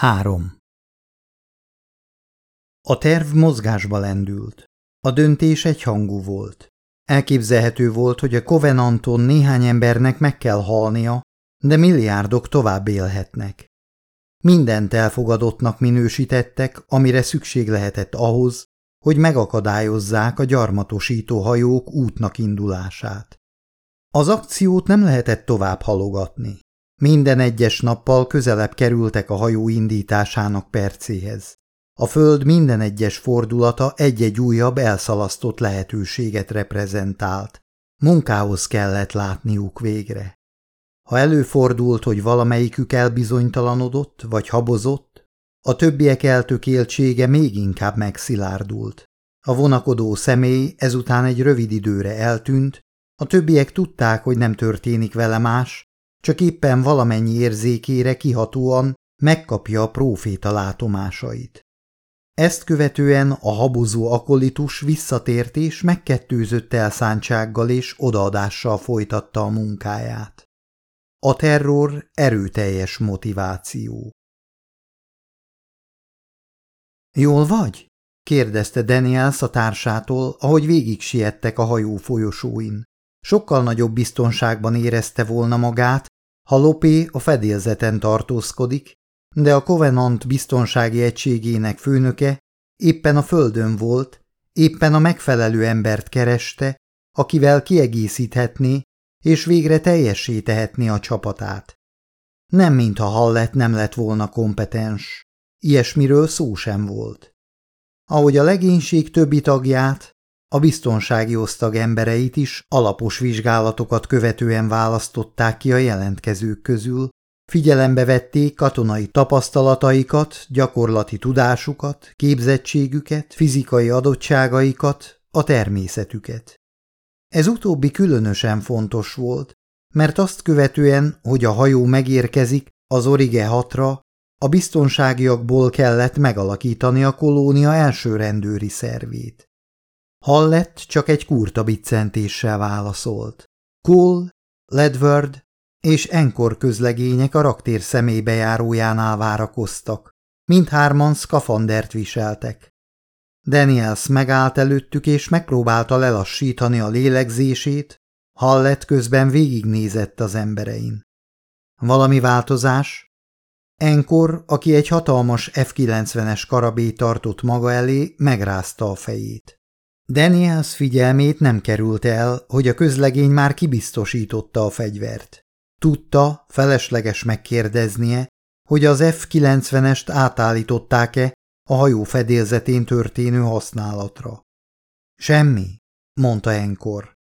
3. A terv mozgásba lendült. A döntés egyhangú volt. Elképzelhető volt, hogy a Covenanton néhány embernek meg kell halnia, de milliárdok tovább élhetnek. Mindent elfogadottnak minősítettek, amire szükség lehetett ahhoz, hogy megakadályozzák a gyarmatosító hajók útnak indulását. Az akciót nem lehetett tovább halogatni. Minden egyes nappal közelebb kerültek a hajó indításának percéhez. A föld minden egyes fordulata egy-egy újabb elszalasztott lehetőséget reprezentált. Munkához kellett látniuk végre. Ha előfordult, hogy valamelyikük elbizonytalanodott vagy habozott, a többiek eltökéltsége még inkább megszilárdult. A vonakodó személy ezután egy rövid időre eltűnt, a többiek tudták, hogy nem történik vele más, csak éppen valamennyi érzékére kihatóan megkapja a próféta látomásait. Ezt követően a habozó akolitus visszatért és megkettőzött elszántsággal és odaadással folytatta a munkáját. A terror erőteljes motiváció. Jól vagy? kérdezte Daniels a társától, ahogy végig siettek a hajó folyosóin. Sokkal nagyobb biztonságban érezte volna magát, ha Lopé a fedélzeten tartózkodik, de a Covenant biztonsági egységének főnöke éppen a földön volt, éppen a megfelelő embert kereste, akivel kiegészíthetné és végre teljessé tehetné a csapatát. Nem mintha Hallett nem lett volna kompetens, ilyesmiről szó sem volt. Ahogy a legénység többi tagját, a biztonsági osztag embereit is alapos vizsgálatokat követően választották ki a jelentkezők közül, figyelembe vették katonai tapasztalataikat, gyakorlati tudásukat, képzettségüket, fizikai adottságaikat, a természetüket. Ez utóbbi különösen fontos volt, mert azt követően, hogy a hajó megérkezik az Orige hatra, a biztonságiakból kellett megalakítani a kolónia első rendőri szervét. Hallett csak egy kurta biccentéssel válaszolt. Cole, Ledward és Enkor közlegények a raktér személybejárójánál várakoztak. Mindhárman szkafandert viseltek. Daniels megállt előttük és megpróbálta lelassítani a lélegzését, Hallett közben végignézett az emberein. Valami változás? Enkor, aki egy hatalmas F-90-es karabé tartott maga elé, megrázta a fejét. Daniels figyelmét nem került el, hogy a közlegény már kibiztosította a fegyvert. Tudta, felesleges megkérdeznie, hogy az F-90-est átállították-e a hajó fedélzetén történő használatra. Semmi, mondta Enkor.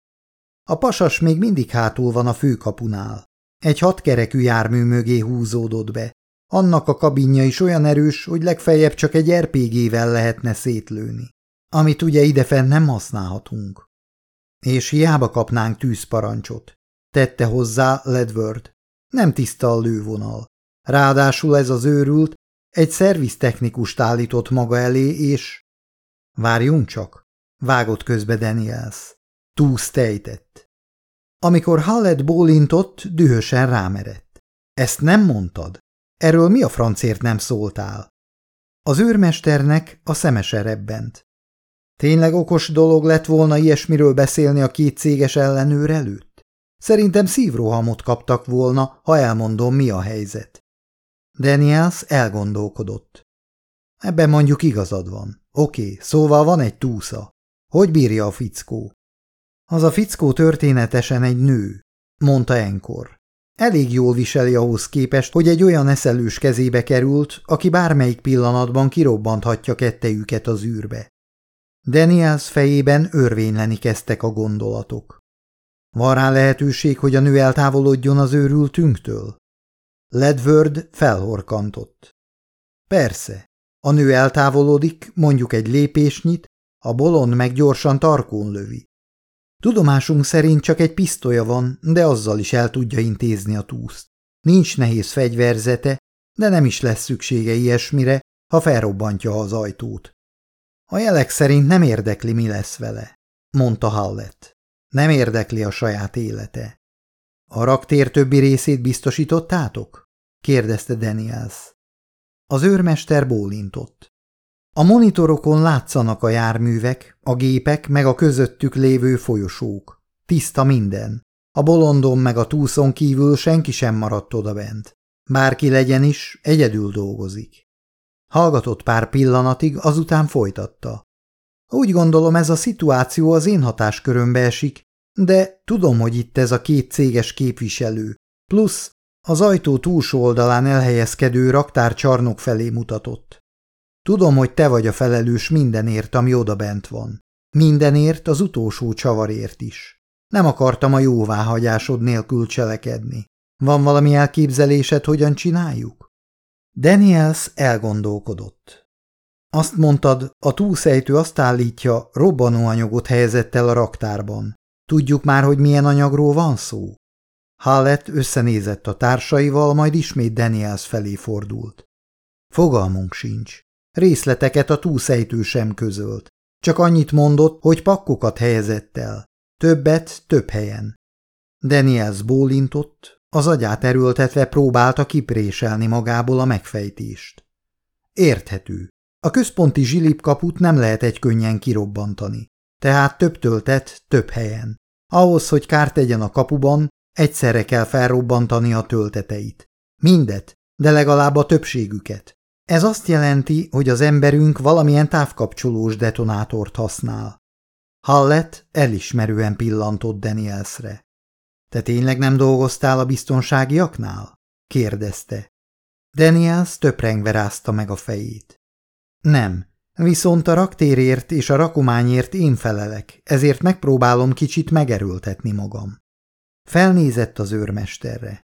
A pasas még mindig hátul van a főkapunál. Egy hatkerekű jármű mögé húzódott be. Annak a kabinja is olyan erős, hogy legfeljebb csak egy RPG-vel lehetne szétlőni amit ugye idefent nem használhatunk. És hiába kapnánk tűzparancsot, tette hozzá Ledward. Nem tiszta a lővonal. Ráadásul ez az őrült egy szerviztechnikust állított maga elé, és... Várjunk csak, vágott közbe Daniels. Túlsztejtett. Amikor Hallett bólintott, dühösen rámerett. Ezt nem mondtad? Erről mi a francért nem szóltál? Az őrmesternek a szemese rebbent. Tényleg okos dolog lett volna ilyesmiről beszélni a két céges ellenőr előtt? Szerintem szívrohamot kaptak volna, ha elmondom, mi a helyzet. Daniels elgondolkodott. Ebben mondjuk igazad van. Oké, szóval van egy túsza. Hogy bírja a fickó? Az a fickó történetesen egy nő, mondta Enkor. Elég jól viseli ahhoz képest, hogy egy olyan eszelős kezébe került, aki bármelyik pillanatban kirobbanthatja kettejüket az űrbe. Daniels fejében örvényleni kezdtek a gondolatok. Van rá lehetőség, hogy a nő eltávolodjon az őrültünktől? Ledward felhorkantott. Persze, a nő eltávolodik, mondjuk egy lépésnyit, a bolond meg gyorsan tarkón lövi. Tudomásunk szerint csak egy pisztolya van, de azzal is el tudja intézni a túszt. Nincs nehéz fegyverzete, de nem is lesz szüksége ilyesmire, ha felrobbantja az ajtót. A jelek szerint nem érdekli, mi lesz vele, mondta Hallett. Nem érdekli a saját élete. A raktér többi részét biztosítottátok? kérdezte Daniels. Az őrmester bólintott. A monitorokon látszanak a járművek, a gépek meg a közöttük lévő folyosók. Tiszta minden. A bolondon meg a túszon kívül senki sem maradt odabent. Bárki legyen is, egyedül dolgozik. Hallgatott pár pillanatig, azután folytatta. Úgy gondolom ez a szituáció az én hatáskörömbe esik, de tudom, hogy itt ez a két céges képviselő. Plusz az ajtó túlsó oldalán elhelyezkedő raktár csarnok felé mutatott. Tudom, hogy te vagy a felelős mindenért, ami odabent van. Mindenért, az utolsó csavarért is. Nem akartam a jóváhagyásod nélkül cselekedni. Van valami elképzelésed, hogyan csináljuk? Daniels elgondolkodott. Azt mondtad, a túlszejtő azt állítja, robbanóanyagot helyezett el a raktárban. Tudjuk már, hogy milyen anyagról van szó? Hallett összenézett a társaival, majd ismét Daniels felé fordult. Fogalmunk sincs. Részleteket a túlszejtő sem közölt. Csak annyit mondott, hogy pakkokat helyezett el. Többet több helyen. Daniels bólintott, az agyát erőltetve próbálta kipréselni magából a megfejtést. Érthető. A központi zsilipkaput nem lehet egy könnyen kirobbantani. Tehát több töltet több helyen. Ahhoz, hogy kárt tegyen a kapuban, egyszerre kell felrobbantani a tölteteit. Mindet, de legalább a többségüket. Ez azt jelenti, hogy az emberünk valamilyen távkapcsolós detonátort használ. Hallett elismerően pillantott Danielsre. Te tényleg nem dolgoztál a biztonságiaknál? kérdezte. Daniels töprengve rázta meg a fejét. Nem, viszont a raktérért és a rakományért én felelek, ezért megpróbálom kicsit megerőltetni magam. Felnézett az őrmesterre.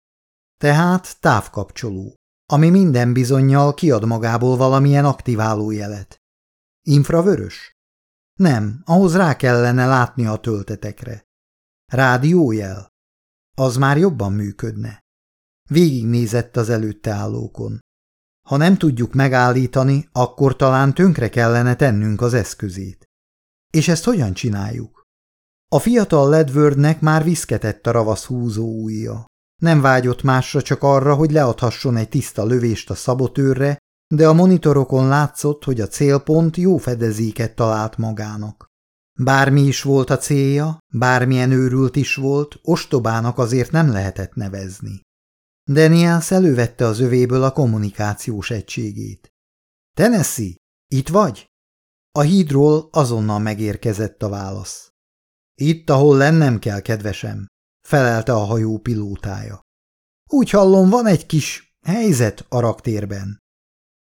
Tehát távkapcsoló, ami minden bizonyal kiad magából valamilyen aktiváló jelet. Infravörös? Nem, ahhoz rá kellene látni a töltetekre. Rádiójel? Az már jobban működne. Végignézett az előtte állókon. Ha nem tudjuk megállítani, akkor talán tönkre kellene tennünk az eszközét. És ezt hogyan csináljuk? A fiatal Ledwardnek már viszketett a ravasz húzó ujja. Nem vágyott másra csak arra, hogy leadhasson egy tiszta lövést a szabotőrre, de a monitorokon látszott, hogy a célpont jó fedezéket talált magának. Bármi is volt a célja, bármilyen őrült is volt, ostobának azért nem lehetett nevezni. Daniels elővette az övéből a kommunikációs egységét. – Tennessee, itt vagy? A hídról azonnal megérkezett a válasz. – Itt, ahol lennem kell, kedvesem – felelte a hajó pilótája. – Úgy hallom, van egy kis helyzet a raktérben.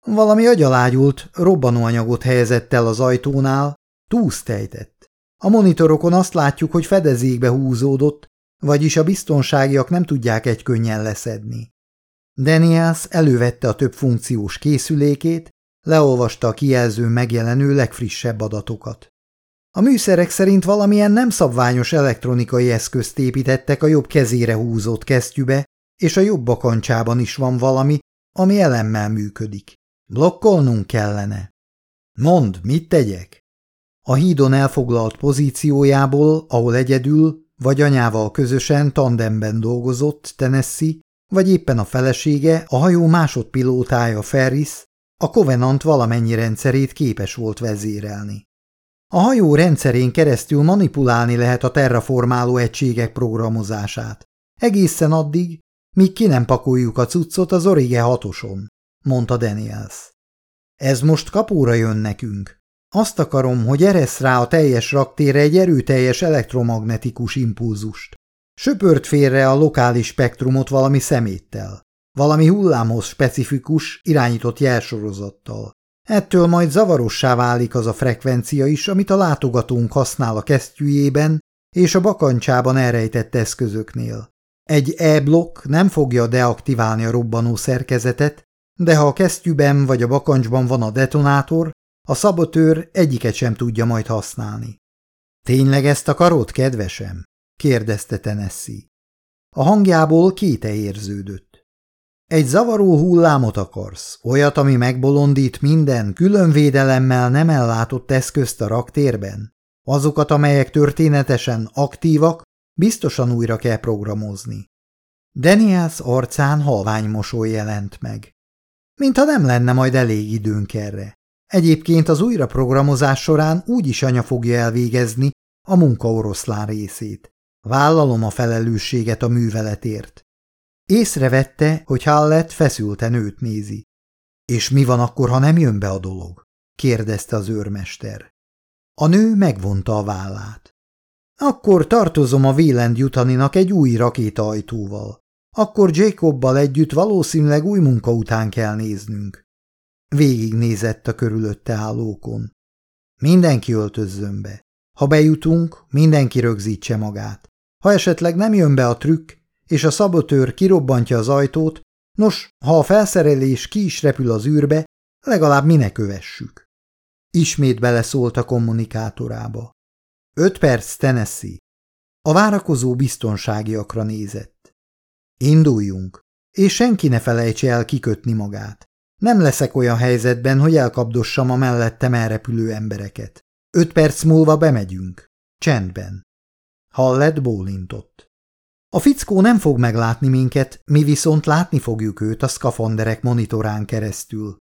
Valami agyalágyult, robbanóanyagot helyezett el az ajtónál, túlsztejtett. A monitorokon azt látjuk, hogy fedezékbe húzódott, vagyis a biztonságiak nem tudják egy könnyen leszedni. Daniels elővette a több funkciós készülékét, leolvasta a kijelző megjelenő legfrissebb adatokat. A műszerek szerint valamilyen nem szabványos elektronikai eszközt építettek a jobb kezére húzott kesztyűbe, és a jobb bakancsában is van valami, ami elemmel működik. Blokkolnunk kellene. Mond, mit tegyek? A hídon elfoglalt pozíciójából, ahol egyedül vagy anyával közösen tandemben dolgozott Tennessee, vagy éppen a felesége, a hajó másodpilótája Ferris, a Covenant valamennyi rendszerét képes volt vezérelni. A hajó rendszerén keresztül manipulálni lehet a terraformáló egységek programozását. Egészen addig, míg ki nem pakoljuk a cuccot az Orige hatoson, mondta Daniels. Ez most kapóra jön nekünk. Azt akarom, hogy eresz rá a teljes raktérre egy erőteljes elektromagnetikus impulzust. Söpört félre a lokális spektrumot valami szeméttel, valami hullámhoz specifikus, irányított jelsorozattal. Ettől majd zavarossá válik az a frekvencia is, amit a látogatónk használ a kesztyűjében és a bakancsában elrejtett eszközöknél. Egy E-blokk nem fogja deaktiválni a robbanó szerkezetet, de ha a kesztyűben vagy a bakancsban van a detonátor, a szabotőr egyiket sem tudja majd használni. Tényleg ezt akarod, kedvesem? kérdezte Tennessee. A hangjából kéte érződött. Egy zavaró hullámot akarsz, olyat, ami megbolondít minden különvédelemmel nem ellátott eszközt a raktérben? Azokat, amelyek történetesen aktívak, biztosan újra kell programozni. Daniels arcán halvány mosoly jelent meg. Mintha nem lenne majd elég időnk erre. Egyébként az újraprogramozás során úgyis anya fogja elvégezni a munka oroszlán részét. Vállalom a felelősséget a műveletért. Észrevette, hogy Hallett feszülten őt nézi. És mi van akkor, ha nem jön be a dolog? kérdezte az őrmester. A nő megvonta a vállát. Akkor tartozom a Vélend jutaninak egy új rakétaajtóval. Akkor Jacobbal együtt valószínűleg új munka után kell néznünk. Végignézett a körülötte állókon. Mindenki öltözzön be. Ha bejutunk, mindenki rögzítse magát. Ha esetleg nem jön be a trükk, és a szabotőr kirobbantja az ajtót, nos, ha a felszerelés ki is repül az űrbe, legalább minek kövessük. Ismét beleszólt a kommunikátorába. Öt perc, Tennessee. A várakozó biztonságiakra nézett. Induljunk, és senki ne felejtse el kikötni magát. Nem leszek olyan helyzetben, hogy elkapdossam a mellettem elrepülő embereket. Öt perc múlva bemegyünk. Csendben. Hallett bólintott. A fickó nem fog meglátni minket, mi viszont látni fogjuk őt a szkafanderek monitorán keresztül.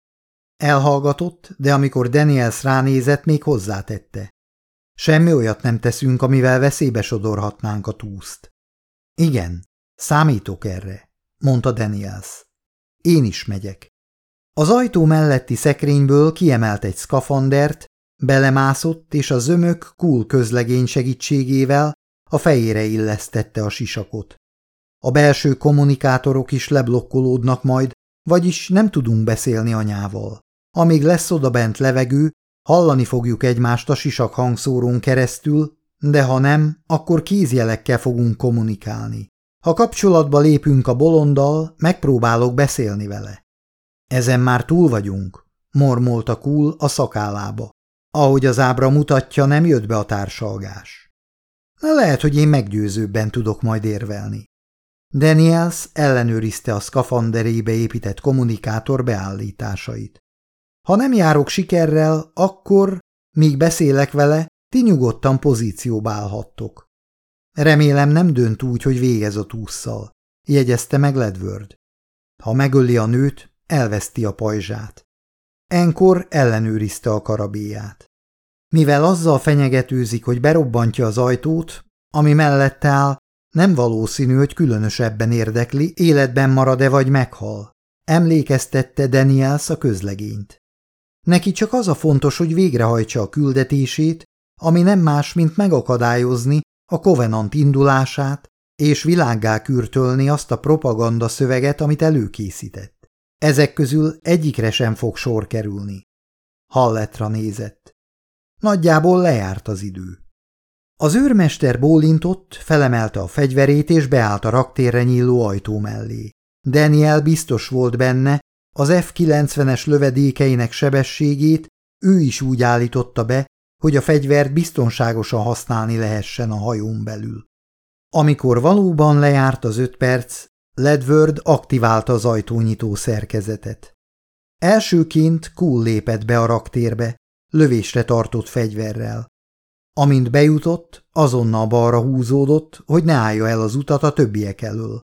Elhallgatott, de amikor Daniels ránézett, még hozzátette. Semmi olyat nem teszünk, amivel veszélybe sodorhatnánk a túszt. Igen, számítok erre, mondta Daniels. Én is megyek. Az ajtó melletti szekrényből kiemelt egy szkafandert, belemászott, és a zömök cool közlegény segítségével a fejére illesztette a sisakot. A belső kommunikátorok is leblokkolódnak majd, vagyis nem tudunk beszélni anyával. Amíg lesz odabent levegő, hallani fogjuk egymást a sisak hangszórón keresztül, de ha nem, akkor kézjelekkel fogunk kommunikálni. Ha kapcsolatba lépünk a bolonddal, megpróbálok beszélni vele. Ezen már túl vagyunk, mormolta Kul a szakállába. Ahogy az ábra mutatja, nem jött be a társalgás. Lehet, hogy én meggyőzőbben tudok majd érvelni. Daniels ellenőrizte a szkafanderébe épített kommunikátor beállításait. Ha nem járok sikerrel, akkor, míg beszélek vele, ti nyugodtan pozícióba állhattok. Remélem nem dönt úgy, hogy végez a tússzal, jegyezte meg Ledward. Ha megöli a nőt, elveszti a pajzsát. Enkor ellenőrizte a karabéját. Mivel azzal fenyegetőzik, hogy berobbantja az ajtót, ami mellette áll, nem valószínű, hogy különösebben érdekli, életben marad-e vagy meghal. Emlékeztette Daniels a közlegényt. Neki csak az a fontos, hogy végrehajtsa a küldetését, ami nem más, mint megakadályozni a Covenant indulását, és világgá kürtölni azt a propaganda szöveget, amit előkészített. Ezek közül egyikre sem fog sor kerülni. Halletra nézett. Nagyjából lejárt az idő. Az őrmester bólintott, felemelte a fegyverét és beállt a raktérre nyíló ajtó mellé. Daniel biztos volt benne, az F-90-es lövedékeinek sebességét ő is úgy állította be, hogy a fegyvert biztonságosan használni lehessen a hajón belül. Amikor valóban lejárt az öt perc, Ledward aktiválta az ajtónyitó szerkezetet. Elsőként Cool lépett be a raktérbe, lövésre tartott fegyverrel. Amint bejutott, azonnal balra húzódott, hogy ne állja el az utat a többiek elől.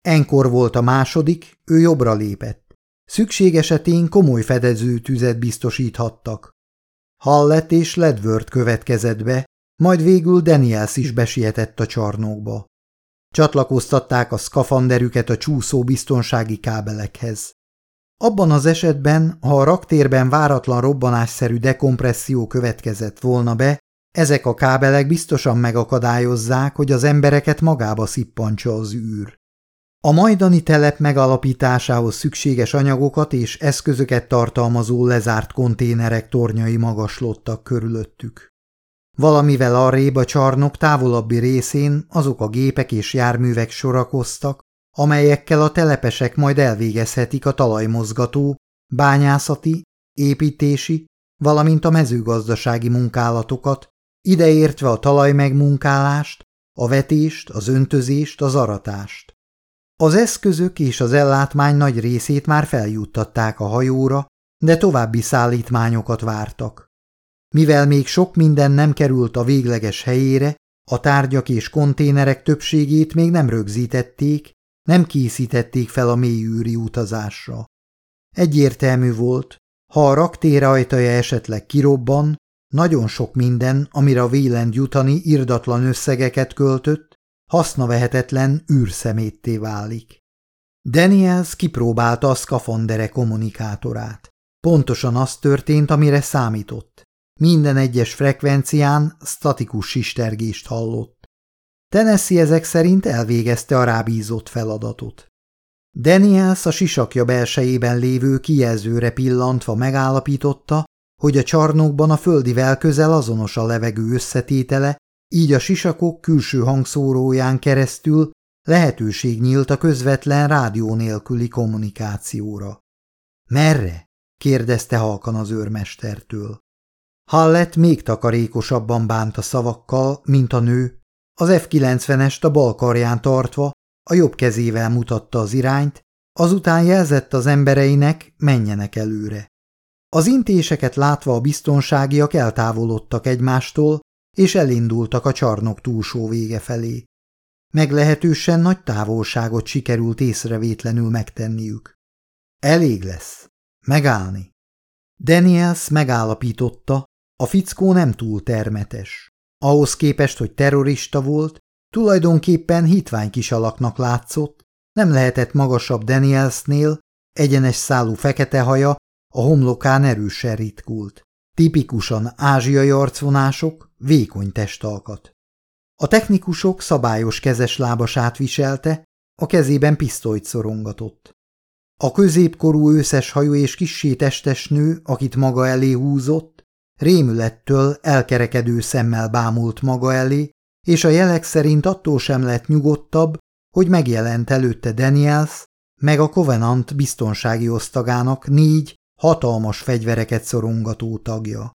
Enkor volt a második, ő jobbra lépett. Szükség esetén komoly fedező tüzet biztosíthattak. Hallett és Ledward következett be, majd végül Daniels is besietett a csarnokba. Csatlakoztatták a szkafanderüket a csúszó biztonsági kábelekhez. Abban az esetben, ha a raktérben váratlan robbanásszerű dekompresszió következett volna be, ezek a kábelek biztosan megakadályozzák, hogy az embereket magába szippantsa az űr. A majdani telep megalapításához szükséges anyagokat és eszközöket tartalmazó lezárt konténerek tornyai magaslottak körülöttük. Valamivel arrébb a csarnok távolabbi részén azok a gépek és járművek sorakoztak, amelyekkel a telepesek majd elvégezhetik a talajmozgató, bányászati, építési, valamint a mezőgazdasági munkálatokat, ideértve a talajmegmunkálást, a vetést, az öntözést, az aratást. Az eszközök és az ellátmány nagy részét már feljuttatták a hajóra, de további szállítmányokat vártak. Mivel még sok minden nem került a végleges helyére, a tárgyak és konténerek többségét még nem rögzítették, nem készítették fel a mélyűri utazásra. Egyértelmű volt, ha a raktér ajtaja esetleg kirobban, nagyon sok minden, amire a Vélend jutani irdatlan összegeket költött, hasznavehetetlen űrszemétté válik. Daniels kipróbálta a szkafandere kommunikátorát. Pontosan az történt, amire számított. Minden egyes frekvencián statikus sistergést hallott. Tennessee ezek szerint elvégezte a rábízott feladatot. Daniels a sisakja belsejében lévő kijelzőre pillantva megállapította, hogy a csarnokban a földivel közel azonos a levegő összetétele, így a sisakok külső hangszóróján keresztül lehetőség nyílt a közvetlen rádió nélküli kommunikációra. Merre? kérdezte halkan az őrmestertől. Hallett még takarékosabban bánt a szavakkal, mint a nő, az F-90-est a bal karján tartva, a jobb kezével mutatta az irányt, azután jelzett az embereinek, menjenek előre. Az intéseket látva a biztonságiak eltávolodtak egymástól, és elindultak a csarnok túlsó vége felé. Meglehetősen nagy távolságot sikerült észrevétlenül megtenniük. Elég lesz. Megállni. Daniels megállapította, a fickó nem túl termetes. Ahhoz képest, hogy terrorista volt, tulajdonképpen hitvány kis alaknak látszott, nem lehetett magasabb Danielsnél, egyenes szálú fekete haja a homlokán erősen ritkult. Tipikusan ázsiai arcvonások, vékony testalkat. A technikusok szabályos kezes lábasát viselte, a kezében pisztolyt szorongatott. A középkorú őszes hajú és kissé testes nő, akit maga elé húzott, rémülettől elkerekedő szemmel bámult maga elé, és a jelek szerint attól sem lett nyugodtabb, hogy megjelent előtte Daniels, meg a Covenant biztonsági osztagának négy hatalmas fegyvereket szorongató tagja.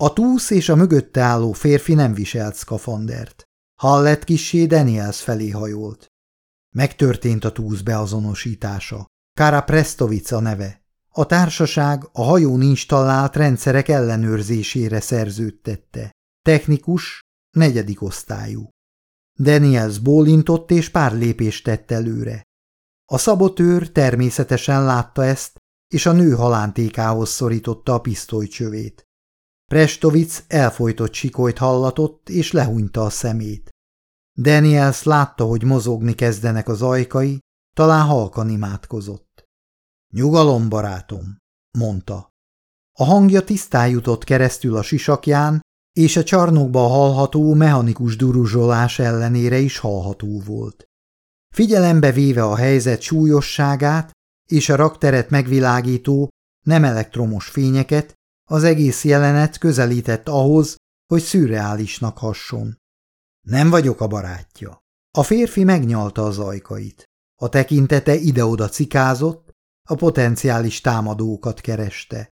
A túsz és a mögötte álló férfi nem viselt szkafandert. Hallett kissé Daniels felé hajolt. Megtörtént a túsz beazonosítása. Kára Prestovic neve. A társaság a hajón installált rendszerek ellenőrzésére szerződtette. Technikus, negyedik osztályú. Daniels bólintott és pár lépést tett előre. A szabotőr természetesen látta ezt, és a nő halántékához szorította a pisztolycsövét. Prestovic elfolytott sikolyt hallatott, és lehúnyta a szemét. Daniels látta, hogy mozogni kezdenek az ajkai, talán halkan imádkozott. Nyugalom, barátom, mondta. A hangja tisztán jutott keresztül a sisakján, és a csarnokba hallható mechanikus duruzsolás ellenére is hallható volt. Figyelembe véve a helyzet súlyosságát és a rakteret megvilágító, nem elektromos fényeket, az egész jelenet közelített ahhoz, hogy szürreálisnak hasson. Nem vagyok a barátja. A férfi megnyalta az ajkait. A tekintete ide-oda cikázott, a potenciális támadókat kereste.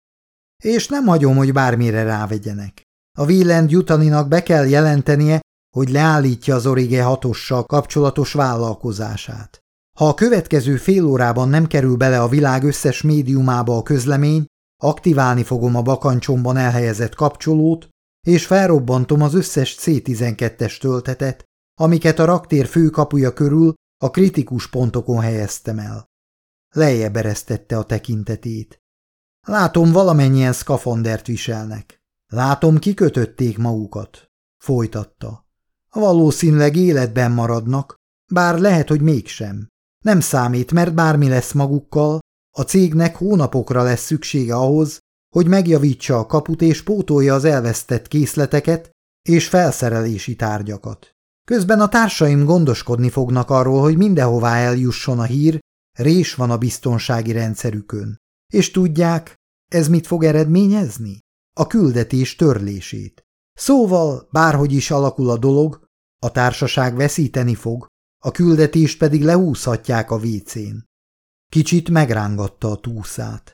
És nem hagyom, hogy bármire rávegyenek. A Wieland jutaninak be kell jelentenie, hogy leállítja az Orige hatossal kapcsolatos vállalkozását. Ha a következő fél órában nem kerül bele a világ összes médiumába a közlemény, aktiválni fogom a bakancsomban elhelyezett kapcsolót, és felrobbantom az összes C-12-es töltetet, amiket a raktér főkapuja körül a kritikus pontokon helyeztem el. Lejjebb eresztette a tekintetét. Látom, valamennyien szkafandert viselnek. Látom, kikötötték magukat. Folytatta. Valószínűleg életben maradnak, bár lehet, hogy mégsem. Nem számít, mert bármi lesz magukkal, a cégnek hónapokra lesz szüksége ahhoz, hogy megjavítsa a kaput és pótolja az elvesztett készleteket és felszerelési tárgyakat. Közben a társaim gondoskodni fognak arról, hogy mindenhová eljusson a hír, rés van a biztonsági rendszerükön. És tudják, ez mit fog eredményezni? A küldetés törlését. Szóval, bárhogy is alakul a dolog, a társaság veszíteni fog, a küldetést pedig leúszhatják a vécén. Kicsit megrángatta a túszát.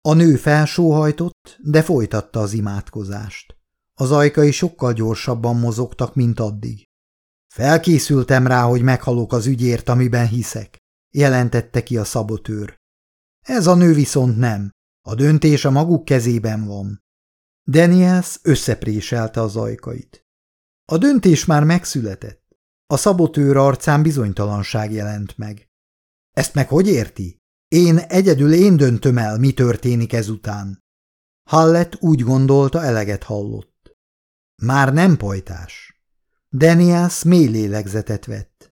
A nő felsóhajtott, de folytatta az imádkozást. Az ajkai sokkal gyorsabban mozogtak, mint addig. Felkészültem rá, hogy meghalok az ügyért, amiben hiszek, jelentette ki a szabotőr. Ez a nő viszont nem. A döntés a maguk kezében van. Daniels összepréselte az ajkait. A döntés már megszületett. A szabotőr arcán bizonytalanság jelent meg. Ezt meg hogy érti? Én egyedül én döntöm el, mi történik ezután. Hallett úgy gondolta, eleget hallott. Már nem pojtás. Daniels mély lélegzetet vett.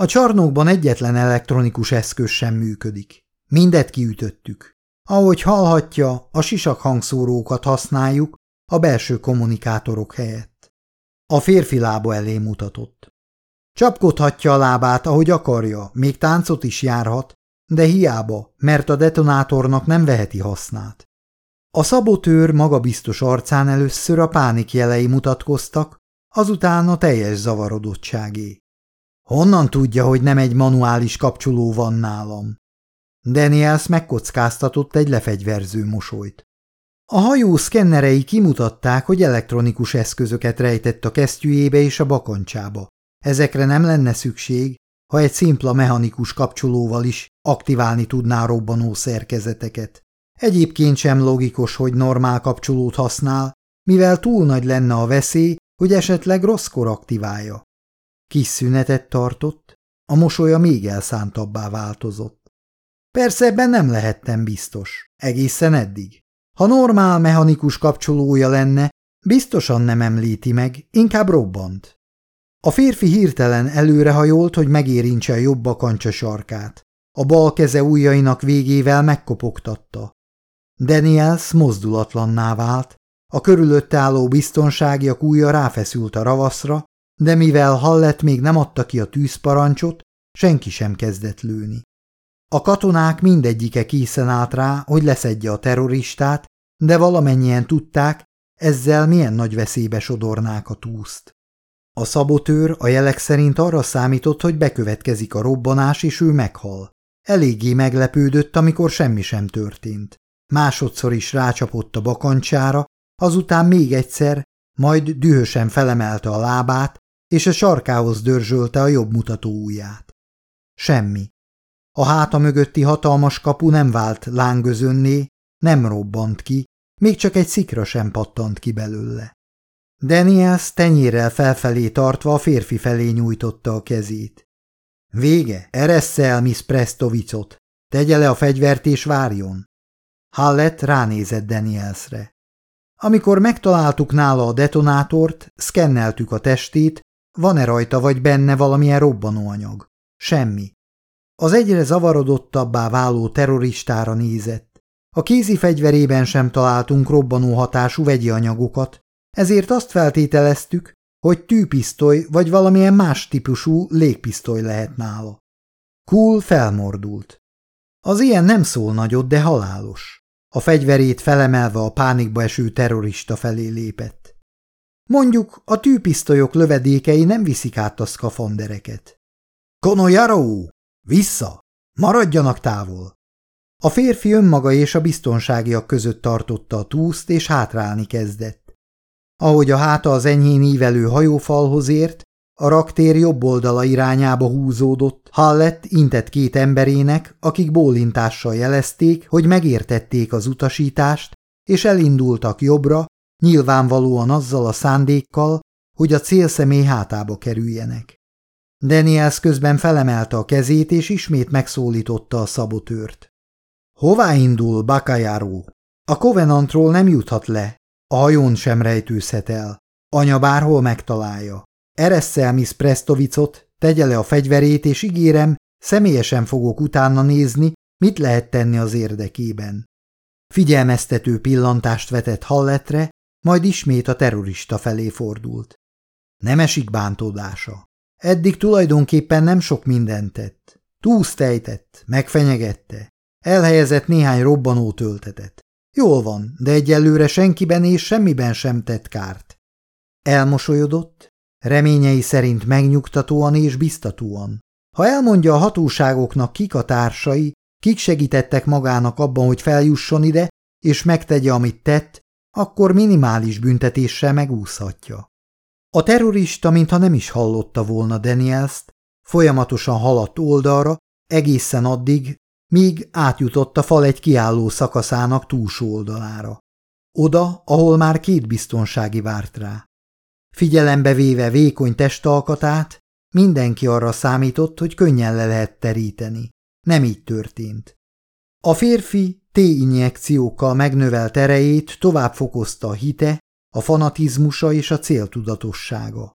A csarnokban egyetlen elektronikus eszköz sem működik. Mindet kiütöttük. Ahogy hallhatja, a sisak hangszórókat használjuk a belső kommunikátorok helyett. A férfi lába elé mutatott. Csapkodhatja a lábát, ahogy akarja, még táncot is járhat, de hiába, mert a detonátornak nem veheti hasznát. A szabotőr magabiztos arcán először a pánik jelei mutatkoztak, azután a teljes zavarodottságé. Honnan tudja, hogy nem egy manuális kapcsoló van nálam? Daniels megkockáztatott egy lefegyverző mosolyt. A hajó szkennerei kimutatták, hogy elektronikus eszközöket rejtett a kesztyűjébe és a bakancsába. Ezekre nem lenne szükség, ha egy szimpla mechanikus kapcsolóval is aktiválni tudná robbanó szerkezeteket. Egyébként sem logikus, hogy normál kapcsolót használ, mivel túl nagy lenne a veszély, hogy esetleg rosszkor aktiválja. Kis szünetet tartott, a mosolya még elszántabbá változott. Persze ebben nem lehettem biztos, egészen eddig. Ha normál mechanikus kapcsolója lenne, biztosan nem említi meg, inkább robbant. A férfi hirtelen előrehajolt, hogy megérintse a jobb akancsa sarkát. A bal keze ujjainak végével megkopogtatta. Daniels mozdulatlanná vált, a körülötte álló biztonságiak ujja ráfeszült a ravaszra, de mivel Hallett még nem adta ki a tűzparancsot, senki sem kezdett lőni. A katonák mindegyike készen állt rá, hogy leszedje a terroristát, de valamennyien tudták, ezzel milyen nagy veszélybe sodornák a túszt. A szabotőr a jelek szerint arra számított, hogy bekövetkezik a robbanás, és ő meghal. Eléggé meglepődött, amikor semmi sem történt. Másodszor is rácsapott a bakancsára, azután még egyszer, majd dühösen felemelte a lábát, és a sarkához dörzsölte a jobb mutató ujját. Semmi. A háta mögötti hatalmas kapu nem vált lángözönné, nem robbant ki, még csak egy szikra sem pattant ki belőle. Daniels tenyérrel felfelé tartva a férfi felé nyújtotta a kezét. Vége, eressze el Miss Prestovicot, tegye le a fegyvert és várjon. Hallett ránézett Danielsre. Amikor megtaláltuk nála a detonátort, szkenneltük a testét, van-e rajta vagy benne valamilyen robbanóanyag. Semmi. Az egyre zavarodottabbá váló terroristára nézett. A kézi fegyverében sem találtunk robbanó hatású vegyi anyagokat, ezért azt feltételeztük, hogy tűpisztoly vagy valamilyen más típusú légpisztoly lehet nála. Cool felmordult. Az ilyen nem szól nagyot, de halálos. A fegyverét felemelve a pánikba eső terrorista felé lépett. Mondjuk a tűpisztolyok lövedékei nem viszik át a szkafandereket. – Konoyaró! Vissza! Maradjanak távol! A férfi önmaga és a biztonságiak között tartotta a túszt, és hátrálni kezdett. Ahogy a háta az enyhén ívelő hajófalhoz ért, a raktér jobb oldala irányába húzódott, Hallett intett két emberének, akik bólintással jelezték, hogy megértették az utasítást, és elindultak jobbra, nyilvánvalóan azzal a szándékkal, hogy a célszemély hátába kerüljenek. Daniels közben felemelte a kezét, és ismét megszólította a szabotőrt. Hová indul, Bakajáró? A Covenantról nem juthat le, a hajón sem rejtőzhet el. Anya bárhol megtalálja. Eressze el Miss Prestovicot, tegye le a fegyverét, és ígérem, személyesen fogok utána nézni, mit lehet tenni az érdekében. Figyelmeztető pillantást vetett Halletre, majd ismét a terrorista felé fordult. Nem esik bántódása. Eddig tulajdonképpen nem sok mindent tett. Túlsztejtett, megfenyegette, elhelyezett néhány robbanó töltetet. Jól van, de egyelőre senkiben és semmiben sem tett kárt. Elmosolyodott, reményei szerint megnyugtatóan és biztatóan. Ha elmondja a hatóságoknak kik a társai, kik segítettek magának abban, hogy feljusson ide, és megtegye, amit tett, akkor minimális büntetéssel megúszhatja. A terrorista, mintha nem is hallotta volna Danielst, folyamatosan haladt oldalra, egészen addig, míg átjutott a fal egy kiálló szakaszának túlsó oldalára. Oda, ahol már két biztonsági várt rá. Figyelembe véve vékony testalkatát, mindenki arra számított, hogy könnyen le lehet teríteni. Nem így történt. A férfi T-injekciókkal megnövelt erejét tovább fokozta a hite, a fanatizmusa és a céltudatossága.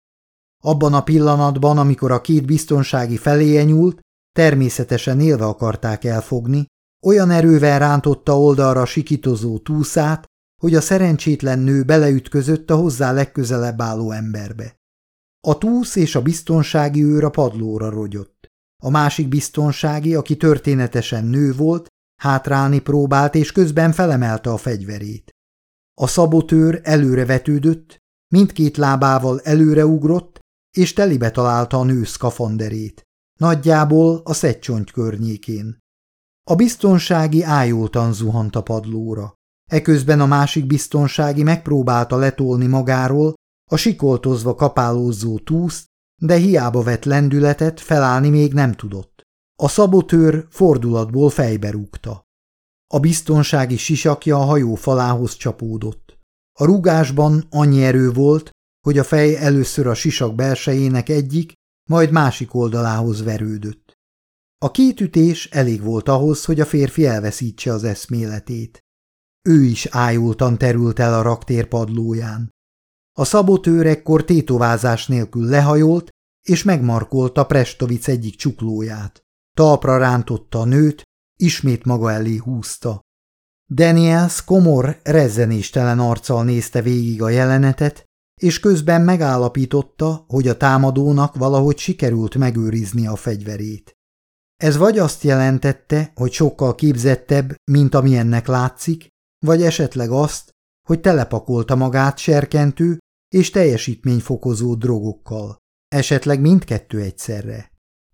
Abban a pillanatban, amikor a két biztonsági feléje nyúlt, természetesen élve akarták elfogni, olyan erővel rántotta oldalra sikitozó túszát, hogy a szerencsétlen nő beleütközött a hozzá legközelebb álló emberbe. A túsz és a biztonsági őr a padlóra rogyott. A másik biztonsági, aki történetesen nő volt, hátrálni próbált és közben felemelte a fegyverét. A szabotőr előre vetődött, mindkét lábával előreugrott, és telibe találta a nő szkafanderét, nagyjából a szedcsont környékén. A biztonsági ájultan zuhant a padlóra. Eközben a másik biztonsági megpróbálta letolni magáról a sikoltozva kapálózó túszt, de hiába vett lendületet, felállni még nem tudott. A szabotőr fordulatból fejbe rúgta. A biztonsági sisakja a hajó falához csapódott. A rúgásban annyi erő volt, hogy a fej először a sisak belsejének egyik, majd másik oldalához verődött. A két ütés elég volt ahhoz, hogy a férfi elveszítse az eszméletét. Ő is ájultan terült el a raktér padlóján. A szabotőr ekkor tétovázás nélkül lehajolt, és megmarkolta Prestovic egyik csuklóját. Talpra rántotta a nőt, ismét maga elé húzta. Daniels komor, rezzenéstelen arccal nézte végig a jelenetet, és közben megállapította, hogy a támadónak valahogy sikerült megőrizni a fegyverét. Ez vagy azt jelentette, hogy sokkal képzettebb, mint amilyennek látszik, vagy esetleg azt, hogy telepakolta magát serkentő és teljesítményfokozó drogokkal. Esetleg mindkettő egyszerre.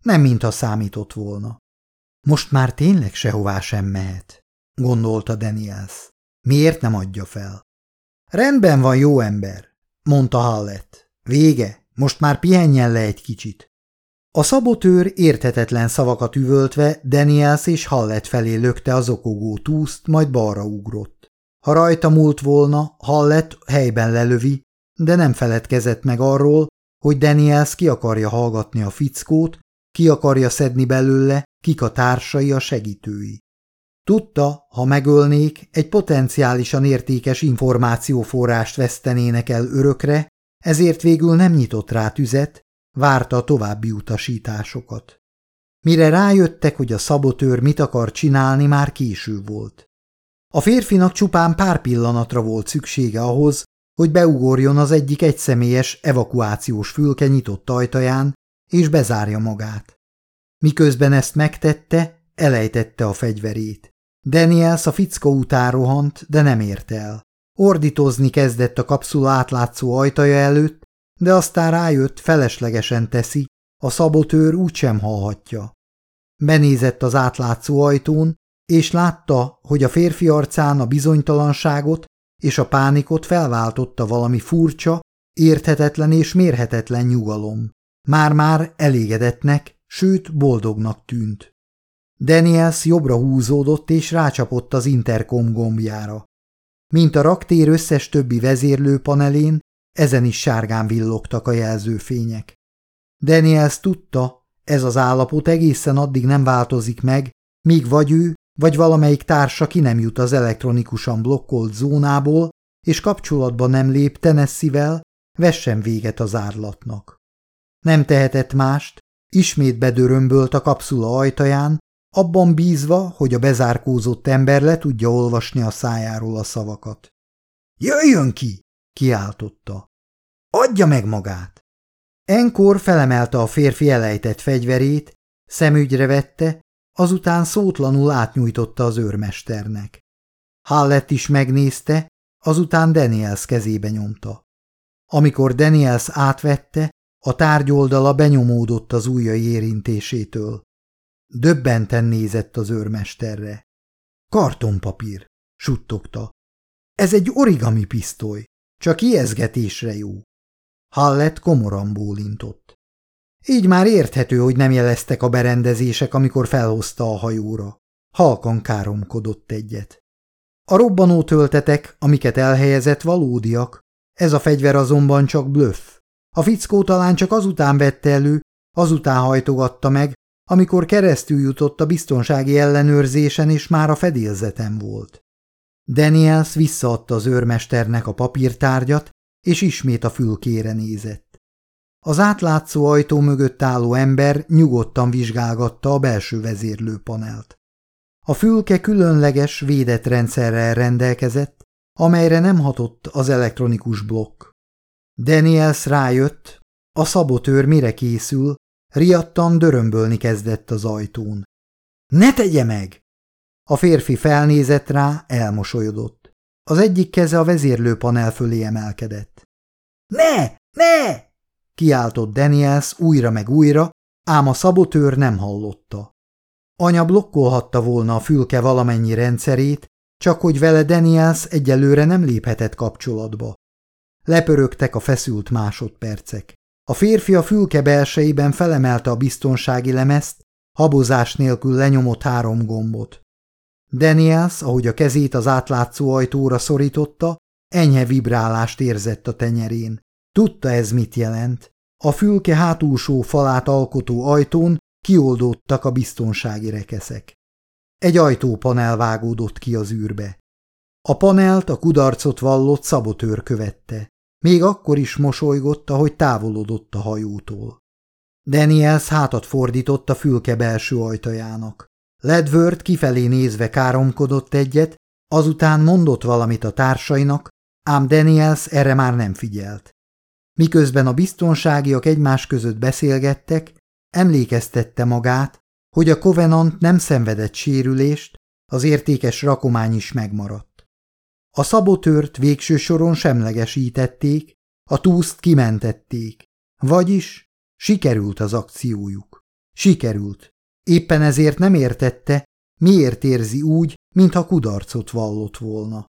Nem mintha számított volna. Most már tényleg sehová sem mehet, gondolta Daniels. Miért nem adja fel? Rendben van, jó ember, mondta Hallett. Vége, most már pihenjen le egy kicsit. A szabotőr érthetetlen szavakat üvöltve Daniels és Hallett felé lökte az okogó túszt, majd balra ugrott. Ha rajta múlt volna, Hallett helyben lelövi, de nem feledkezett meg arról, hogy Daniels ki akarja hallgatni a fickót, ki akarja szedni belőle, kik a társai, a segítői. Tudta, ha megölnék, egy potenciálisan értékes információforrást vesztenének el örökre, ezért végül nem nyitott rá tüzet, várta a további utasításokat. Mire rájöttek, hogy a szabotőr mit akar csinálni, már késő volt. A férfinak csupán pár pillanatra volt szüksége ahhoz, hogy beugorjon az egyik egyszemélyes evakuációs fülke nyitott ajtaján, és bezárja magát. Miközben ezt megtette, elejtette a fegyverét. Daniels a fickó után rohant, de nem ért el. Ordítozni kezdett a kapszula átlátszó ajtaja előtt, de aztán rájött, feleslegesen teszi, a szabotőr úgysem hallhatja. Benézett az átlátszó ajtón, és látta, hogy a férfi arcán a bizonytalanságot és a pánikot felváltotta valami furcsa, érthetetlen és mérhetetlen nyugalom. Már-már elégedetnek, sőt boldognak tűnt. Daniels jobbra húzódott és rácsapott az interkom gombjára. Mint a raktér összes többi vezérlőpanelén, ezen is sárgán villogtak a jelzőfények. Daniels tudta, ez az állapot egészen addig nem változik meg, míg vagy ő, vagy valamelyik társa ki nem jut az elektronikusan blokkolt zónából, és kapcsolatba nem lép Tennessee-vel, vessen véget az árlatnak. Nem tehetett mást, ismét bedörömbölt a kapszula ajtaján, abban bízva, hogy a bezárkózott ember le tudja olvasni a szájáról a szavakat. – Jöjjön ki! – kiáltotta. – Adja meg magát! Enkor felemelte a férfi elejtett fegyverét, szemügyre vette, azután szótlanul átnyújtotta az őrmesternek. Hallett is megnézte, azután Daniels kezébe nyomta. Amikor Daniels átvette, a tárgyoldala benyomódott az ujjai érintésétől. Döbbenten nézett az őrmesterre. Kartonpapír, suttogta. Ez egy origami pisztoly, csak ijeszgetésre jó. Hallett komoran bólintott. Így már érthető, hogy nem jeleztek a berendezések, amikor felhozta a hajóra. Halkan káromkodott egyet. A robbanó töltetek, amiket elhelyezett, valódiak. Ez a fegyver azonban csak blöff. A fickó talán csak azután vette elő, azután hajtogatta meg, amikor keresztül jutott a biztonsági ellenőrzésen, és már a fedélzeten volt. Daniels visszaadta az őrmesternek a papírtárgyat, és ismét a fülkére nézett. Az átlátszó ajtó mögött álló ember nyugodtan vizsgálgatta a belső vezérlőpanelt. A fülke különleges, védett rendszerrel rendelkezett, amelyre nem hatott az elektronikus blokk. Daniels rájött, a szabotőr mire készül, riadtan dörömbölni kezdett az ajtón. Ne tegye meg! A férfi felnézett rá, elmosolyodott. Az egyik keze a vezérlőpanel fölé emelkedett. Ne! Ne! kiáltott Daniels újra meg újra, ám a szabotőr nem hallotta. Anya blokkolhatta volna a fülke valamennyi rendszerét, csak hogy vele Daniels egyelőre nem léphetett kapcsolatba. Lepörögtek a feszült másodpercek. A férfi a fülke belsejében felemelte a biztonsági lemezt, habozás nélkül lenyomott három gombot. Daniels, ahogy a kezét az átlátszó ajtóra szorította, enyhe vibrálást érzett a tenyerén. Tudta ez mit jelent. A fülke hátulsó falát alkotó ajtón kioldódtak a biztonsági rekeszek. Egy ajtópanel vágódott ki az űrbe. A panelt a kudarcot vallott szabotőr követte. Még akkor is mosolygott, ahogy távolodott a hajótól. Daniels hátat fordított a fülke belső ajtajának. Ledvört kifelé nézve káromkodott egyet, azután mondott valamit a társainak, ám Daniels erre már nem figyelt. Miközben a biztonságiak egymás között beszélgettek, emlékeztette magát, hogy a Covenant nem szenvedett sérülést, az értékes rakomány is megmaradt. A szabotőrt végső soron semlegesítették, a túszt kimentették, vagyis sikerült az akciójuk. Sikerült. Éppen ezért nem értette, miért érzi úgy, mintha kudarcot vallott volna.